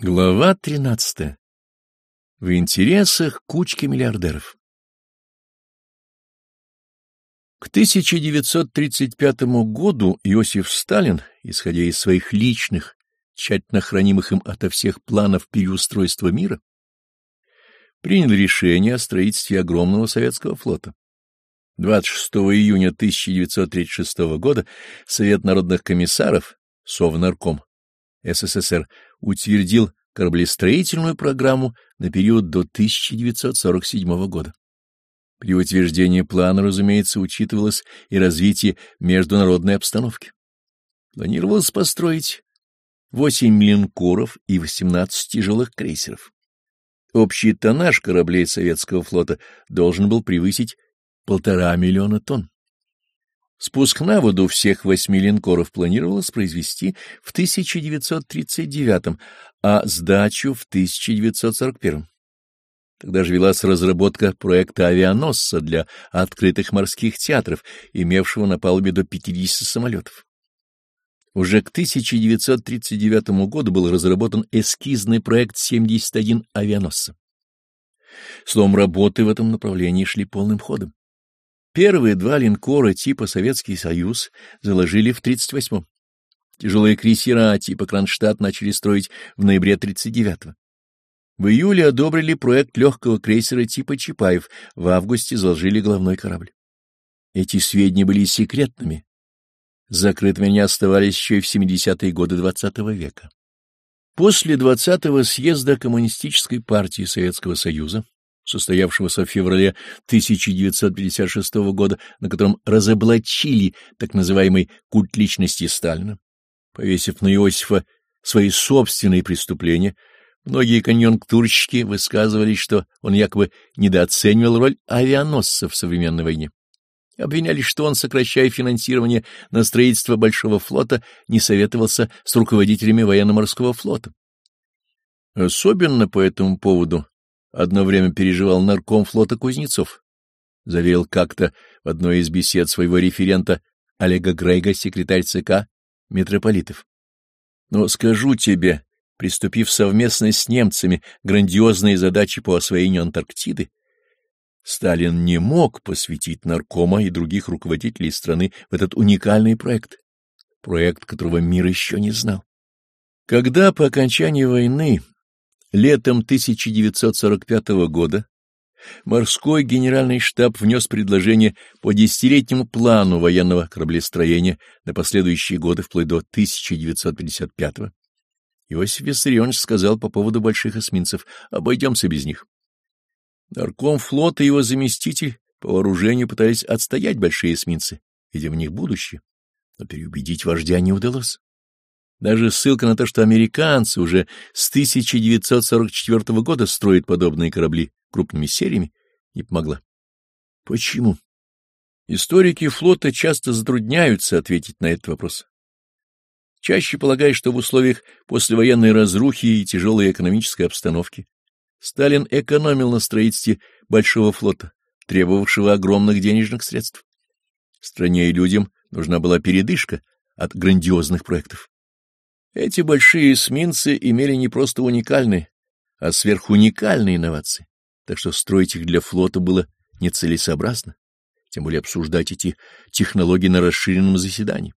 Глава 13. В интересах кучки миллиардеров. К 1935 году Иосиф Сталин, исходя из своих личных, тщательно хранимых им ото всех планов переустройства мира, принял решение о строительстве огромного советского флота. 26 июня 1936 года Совет народных комиссаров, Совнарком, СССР утвердил кораблестроительную программу на период до 1947 года. При утверждении плана, разумеется, учитывалось и развитие международной обстановки. Планировалось построить 8 линкоров и 18 тяжелых крейсеров. Общий тоннаж кораблей советского флота должен был превысить полтора миллиона тонн. Спуск на воду всех восьми линкоров планировалось произвести в 1939, а сдачу в 1941. Тогда же велась разработка проекта авианосца для открытых морских театров, имевшего на палубе до 50 самолетов. Уже к 1939 году был разработан эскизный проект 71 авианосца. Словом, работы в этом направлении шли полным ходом. Первые два линкора типа Советский Союз заложили в 38-м. Тяжелые крейсера типа Кронштадт начали строить в ноябре 39-го. В июле одобрили проект легкого крейсера типа Чапаев, в августе заложили головной корабль. Эти сведения были секретными. Закрытыми они оставались еще и в 70-е годы XX -го века. После 20-го съезда Коммунистической партии Советского Союза состоявшегося в феврале 1956 года, на котором разоблачили так называемый культ личности Сталина, повесив на Иосифа свои собственные преступления, многие конъюнктурщики высказывались, что он якобы недооценивал роль авианосца в современной войне. Обвиняли, что он, сокращая финансирование на строительство Большого флота, не советовался с руководителями военно-морского флота. Особенно по этому поводу одно время переживал нарком флота Кузнецов. Заверил как-то в одной из бесед своего референта Олега Грейга, секретарь ЦК митрополитов. Но скажу тебе, приступив совместно с немцами грандиозные задачи по освоению Антарктиды, Сталин не мог посвятить наркома и других руководителей страны в этот уникальный проект, проект, которого мир еще не знал. Когда по окончании войны Летом 1945 года морской генеральный штаб внес предложение по десятилетнему плану военного кораблестроения на последующие годы вплоть до 1955 -го. Иосиф Виссарионович сказал по поводу больших эсминцев «обойдемся без них». Нарком флота и его заместитель по вооружению пытались отстоять большие эсминцы, видя в них будущее, но переубедить вождя не удалось. Даже ссылка на то, что американцы уже с 1944 года строят подобные корабли крупными сериями, не помогла. Почему? Историки флота часто затрудняются ответить на этот вопрос. Чаще полагая, что в условиях послевоенной разрухи и тяжелой экономической обстановки Сталин экономил на строительстве большого флота, требовавшего огромных денежных средств. Стране и людям нужна была передышка от грандиозных проектов. Эти большие эсминцы имели не просто уникальные, а сверхуникальные инновации, так что строить их для флота было нецелесообразно, тем более обсуждать эти технологии на расширенном заседании.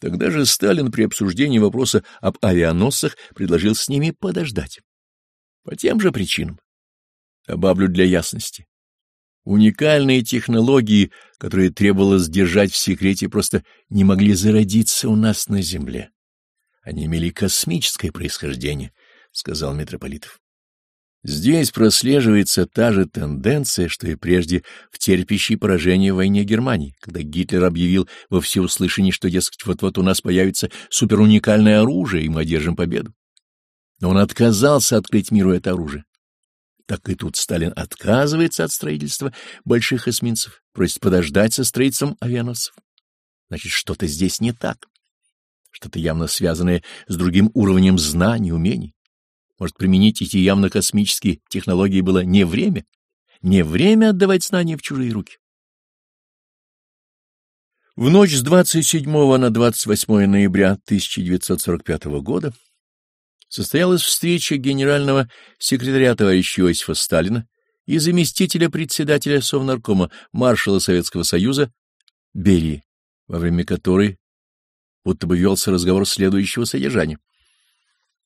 Тогда же Сталин при обсуждении вопроса об авианосцах предложил с ними подождать. По тем же причинам. Добавлю для ясности. Уникальные технологии, которые требовалось держать в секрете, просто не могли зародиться у нас на Земле. Они имели космическое происхождение, — сказал митрополитов. Здесь прослеживается та же тенденция, что и прежде в терпящей поражение в войне Германии, когда Гитлер объявил во всеуслышание, что, дескать, вот-вот у нас появится суперуникальное оружие, и мы одержим победу. Но он отказался открыть миру это оружие. Так и тут Сталин отказывается от строительства больших эсминцев, просит подождать со строительством авианосцев. Значит, что-то здесь не так что-то явно связанное с другим уровнем знаний, умений. Может, применить эти явно космические технологии было не время, не время отдавать знания в чужие руки. В ночь с 27 на 28 ноября 1945 года состоялась встреча генерального секретаря товарища Иосифа Сталина и заместителя председателя Совнаркома маршала Советского Союза Берии, во время которой будто бы велся разговор следующего содержания.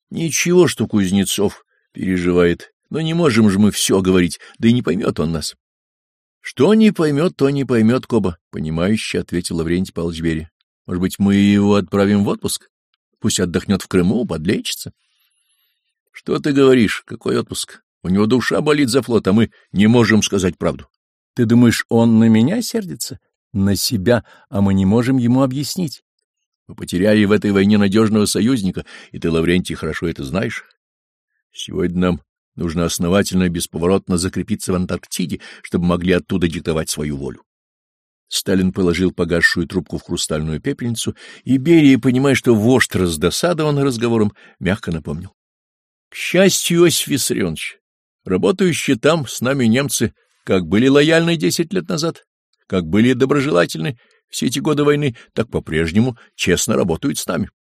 Ничего, что Кузнецов переживает, но не можем же мы все говорить, да и не поймет он нас. Что не поймет, то не поймет, Коба, — понимающе ответил Лаврентий Павлович Берия. Может быть, мы его отправим в отпуск? Пусть отдохнет в Крыму, подлечится. Что ты говоришь? Какой отпуск? У него душа болит за флот, а мы не можем сказать правду. Ты думаешь, он на меня сердится? На себя, а мы не можем ему объяснить. Мы потеряли в этой войне надежного союзника, и ты, Лаврентий, хорошо это знаешь. Сегодня нам нужно основательно и бесповоротно закрепиться в Антарктиде, чтобы могли оттуда диктовать свою волю. Сталин положил погасшую трубку в хрустальную пепельницу, и Берия, понимая, что вождь раздосадован разговором, мягко напомнил. К счастью, Иосиф Виссарионович, работающие там с нами немцы как были лояльны десять лет назад, как были доброжелательны все эти годы войны, так по-прежнему честно работают с нами.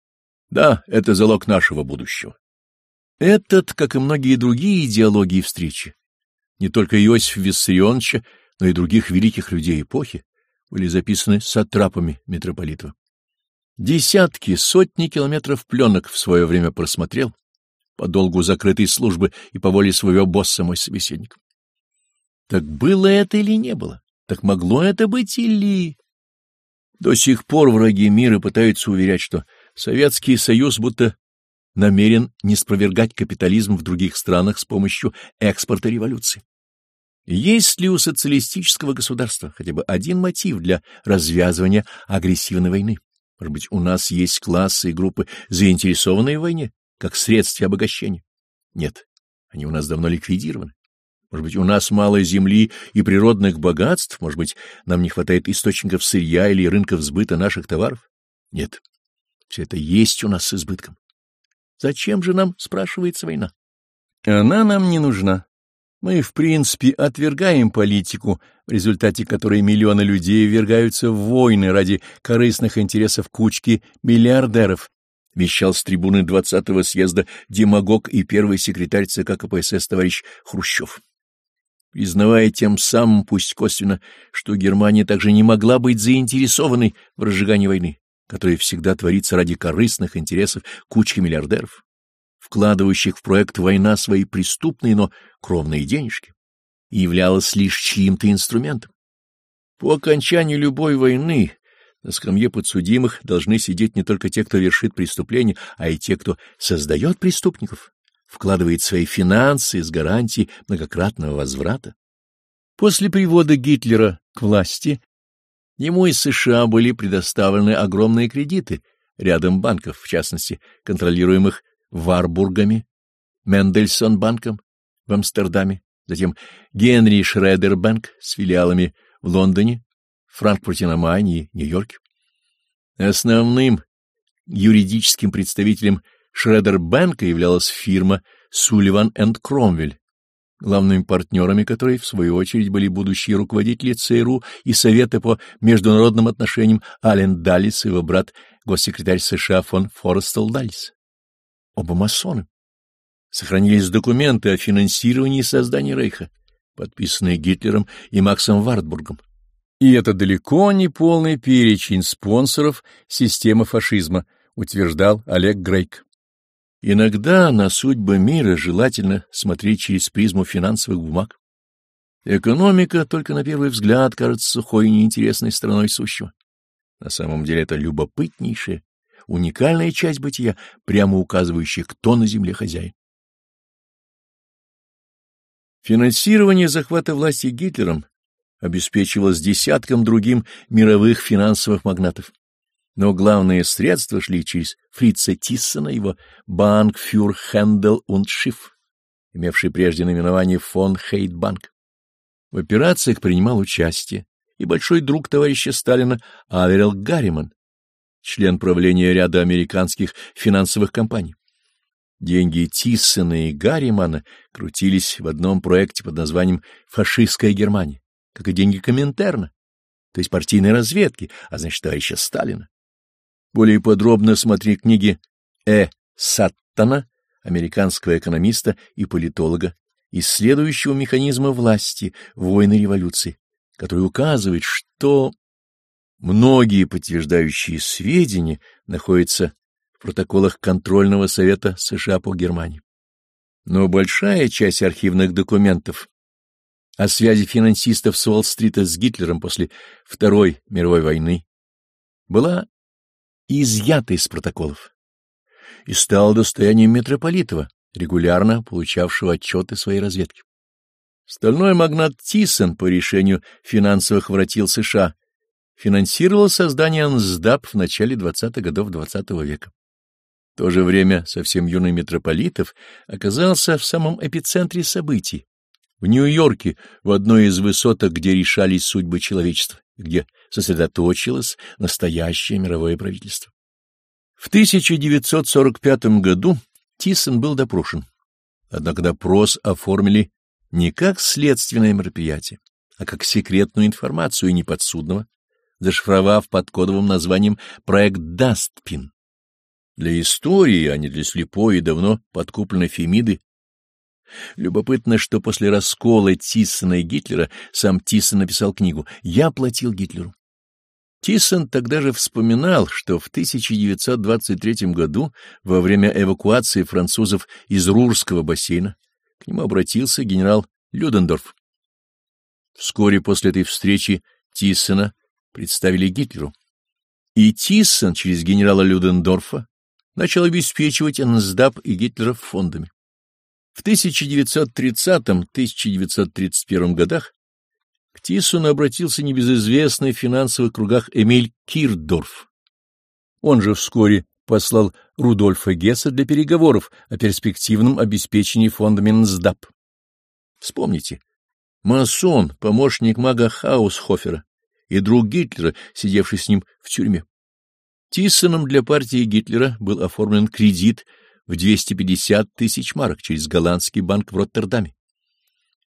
Да, это залог нашего будущего. Этот, как и многие другие идеологии встречи, не только Иосифа Виссарионовича, но и других великих людей эпохи, были записаны сатрапами митрополитов. Десятки, сотни километров пленок в свое время просмотрел, по долгу закрытой службы и по воле своего босса мой собеседник. Так было это или не было? Так могло это быть или... До сих пор враги мира пытаются уверять, что Советский Союз будто намерен не спровергать капитализм в других странах с помощью экспорта революции. Есть ли у социалистического государства хотя бы один мотив для развязывания агрессивной войны? Может быть, у нас есть классы и группы, заинтересованные в войне, как средстве обогащения? Нет, они у нас давно ликвидированы. Может быть, у нас мало земли и природных богатств? Может быть, нам не хватает источников сырья или рынков сбыта наших товаров? Нет, все это есть у нас с избытком. Зачем же нам, спрашивается война? Она нам не нужна. Мы, в принципе, отвергаем политику, в результате которой миллионы людей ввергаются в войны ради корыстных интересов кучки миллиардеров, вещал с трибуны 20-го съезда демагог и первый секретарь ЦК КПСС товарищ Хрущев. Признавая тем самым, пусть косвенно, что Германия также не могла быть заинтересованной в разжигании войны, которая всегда творится ради корыстных интересов кучки миллиардеров вкладывающих в проект «Война» свои преступные, но кровные денежки, и являлась лишь чьим-то инструментом. По окончании любой войны на скамье подсудимых должны сидеть не только те, кто вершит преступление, а и те, кто создает преступников, вкладывает свои финансы с гарантией многократного возврата. После привода Гитлера к власти ему из США были предоставлены огромные кредиты рядом банков, в частности, контролируемых Варбургами, Мендельсон-банком в Амстердаме, затем Генри Шредер-банк с филиалами в Лондоне, Франкфурте на Майне и Нью-Йорке. Основным юридическим представителем Шредер-банка являлась фирма Сулливан энд Кромвель, главными партнерами которой, в свою очередь, были будущие руководители ЦРУ и Совета по международным отношениям Ален Даллис и его брат, госсекретарь США фон Форестел Даллис оба масоны. Сохранились документы о финансировании и создании Рейха, подписанные Гитлером и Максом Вартбургом. И это далеко не полный перечень спонсоров системы фашизма, утверждал Олег Грейк. Иногда на судьбы мира желательно смотреть через призму финансовых бумаг. Экономика только на первый взгляд кажется сухой и неинтересной стороной сущего. На самом деле это любопытнейшая уникальная часть бытия, прямо указывающая, кто на земле хозяин. Финансирование захвата власти Гитлером обеспечивалось десятком другим мировых финансовых магнатов. Но главные средства шли через Фрица Тиссона, его банк Фюр Хендел und Schiff, имевший прежде наименование фон Хейтбанк. В операциях принимал участие и большой друг товарища Сталина Аверел Гарриман, член правления ряда американских финансовых компаний. Деньги Тиссона и Гарримана крутились в одном проекте под названием «Фашистская Германия», как и деньги Коминтерна, то есть партийной разведки, а значит, товарища Сталина. Более подробно смотри книги Э. Саттона американского экономиста и политолога, исследующего механизмы власти, войны революции, который указывает, что многие подтверждающие сведения находятся в протоколах контрольного совета США по Германии. Но большая часть архивных документов о связи финансистов с Уолл-стрита с Гитлером после Второй мировой войны была изъята из протоколов и стала достоянием митрополитова, регулярно получавшего отчеты своей разведки. Стальной магнат Тисон по решению финансовых вратил США финансировал создание НСДАП в начале 20-х годов XX -го века. В то же время совсем юный митрополитов оказался в самом эпицентре событий, в Нью-Йорке, в одной из высоток, где решались судьбы человечества, где сосредоточилось настоящее мировое правительство. В 1945 году Тисон был допрошен, однако допрос оформили не как следственное мероприятие, а как секретную информацию неподсудного, зашифровав под кодовым названием проект «Дастпин». Для истории, а не для слепой и давно подкупленной Фемиды, Любопытно, что после раскола Тиссона и Гитлера сам Тиссон написал книгу «Я платил Гитлеру». Тиссон тогда же вспоминал, что в 1923 году, во время эвакуации французов из Рурского бассейна, к нему обратился генерал Людендорф. Вскоре после этой встречи Тиссона представили Гитлеру. И Тиссон через генерала Людендорфа начал обеспечивать НСДАП и Гитлера фондами. В 1930-1931 годах к Тиссону обратился небезызвестный в финансовых кругах Эмиль Кирдорф. Он же вскоре послал Рудольфа Гесса для переговоров о перспективном обеспечении фондами НСДАП. Вспомните, масон, помощник мага Хаусхофера и друг Гитлера, сидевший с ним в тюрьме. Тиссоном для партии Гитлера был оформлен кредит в 250 тысяч марок через голландский банк в Роттердаме.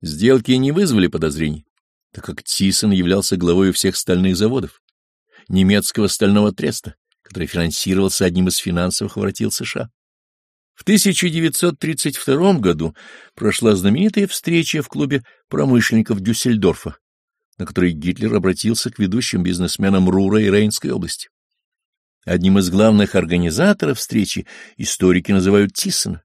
Сделки не вызвали подозрений, так как Тисон являлся главой всех стальных заводов, немецкого стального треста, который финансировался одним из финансовых воротил США. В 1932 году прошла знаменитая встреча в клубе промышленников Дюссельдорфа, на которой Гитлер обратился к ведущим бизнесменам Рура и Рейнской области. Одним из главных организаторов встречи историки называют Тиссона,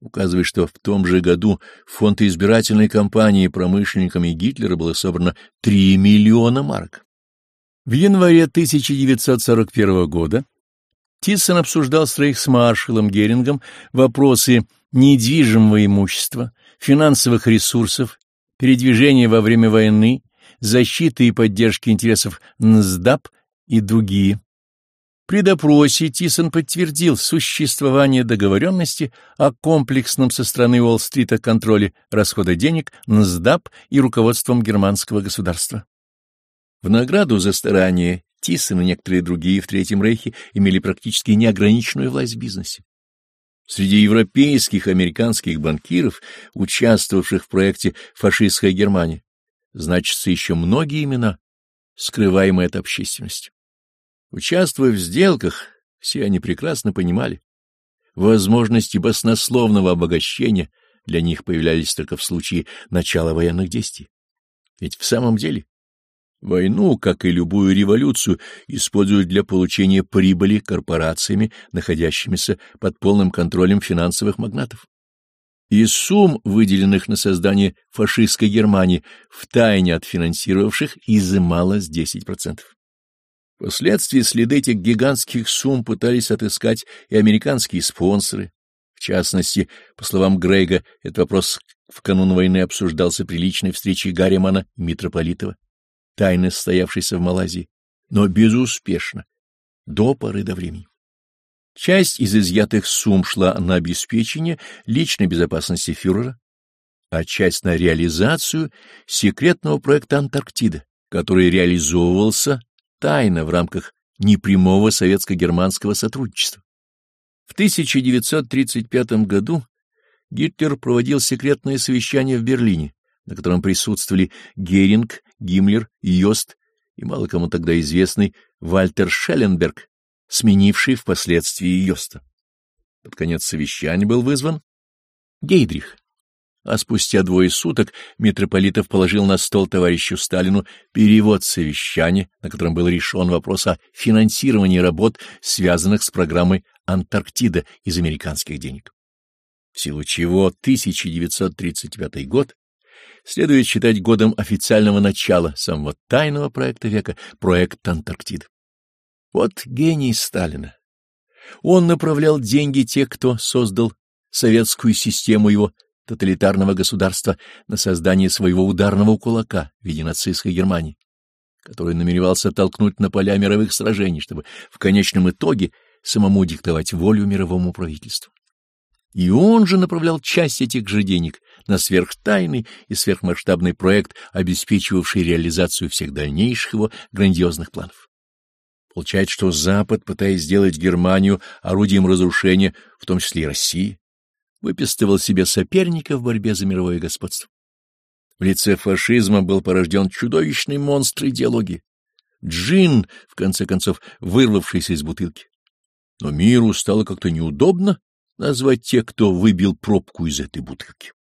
указывая, что в том же году в фонд избирательной кампании промышленниками Гитлера было собрано 3 миллиона марок. В январе 1941 года Тиссон обсуждал с рейхсмаршалом Герингом вопросы недвижимого имущества, финансовых ресурсов, передвижения во время войны, защиты и поддержки интересов НСДАП и другие. При допросе Тисон подтвердил существование договоренности о комплексном со стороны Уолл-стрита контроле расхода денег НСДАП и руководством германского государства. В награду за старание Тисон и некоторые другие в Третьем Рейхе имели практически неограниченную власть в бизнесе. Среди европейских американских банкиров, участвовавших в проекте «Фашистская Германия», значатся еще многие имена, скрываемые от общественности. Участвуя в сделках, все они прекрасно понимали, возможности баснословного обогащения для них появлялись только в случае начала военных действий. Ведь в самом деле войну, как и любую революцию, используют для получения прибыли корпорациями, находящимися под полным контролем финансовых магнатов. Из сумм, выделенных на создание фашистской Германии, втайне от финансировавших изымалось 10%. Впоследствии следы этих гигантских сумм пытались отыскать и американские спонсоры. В частности, по словам Грейга, этот вопрос в канун войны обсуждался при личной встрече Гарримана и Митрополитова, тайно состоявшейся в Малайзии, но безуспешно, до поры до времени. Часть из изъятых сумм шла на обеспечение личной безопасности фюрера, а часть на реализацию секретного проекта «Антарктида», который реализовывался тайно в рамках непрямого советско-германского сотрудничества. В 1935 году Гитлер проводил секретное совещание в Берлине, на котором присутствовали Геринг, Гиммлер, Йост и мало кому тогда известный Вальтер Шелленберг, сменивший впоследствии Йоста. Под конец совещания был вызван Гейдрих. А спустя двое суток митрополитов положил на стол товарищу Сталину перевод совещания, на котором был решен вопрос о финансировании работ, связанных с программой «Антарктида» из американских денег. В силу чего 1935 год следует считать годом официального начала самого тайного проекта века — проект Антарктида. Вот гений Сталина. Он направлял деньги тех, кто создал советскую систему его тоталитарного государства на создание своего ударного кулака в виде нацистской Германии, который намеревался толкнуть на поля мировых сражений, чтобы в конечном итоге самому диктовать волю мировому правительству. И он же направлял часть этих же денег на сверхтайный и сверхмасштабный проект, обеспечивавший реализацию всех дальнейших его грандиозных планов. Получается, что Запад, пытаясь сделать Германию орудием разрушения, в том числе и России, выпистывал себе соперника в борьбе за мировое господство. В лице фашизма был порожден чудовищный монстр идеологии. Джин, в конце концов, вырвавшийся из бутылки. Но миру стало как-то неудобно назвать тех, кто выбил пробку из этой бутылки.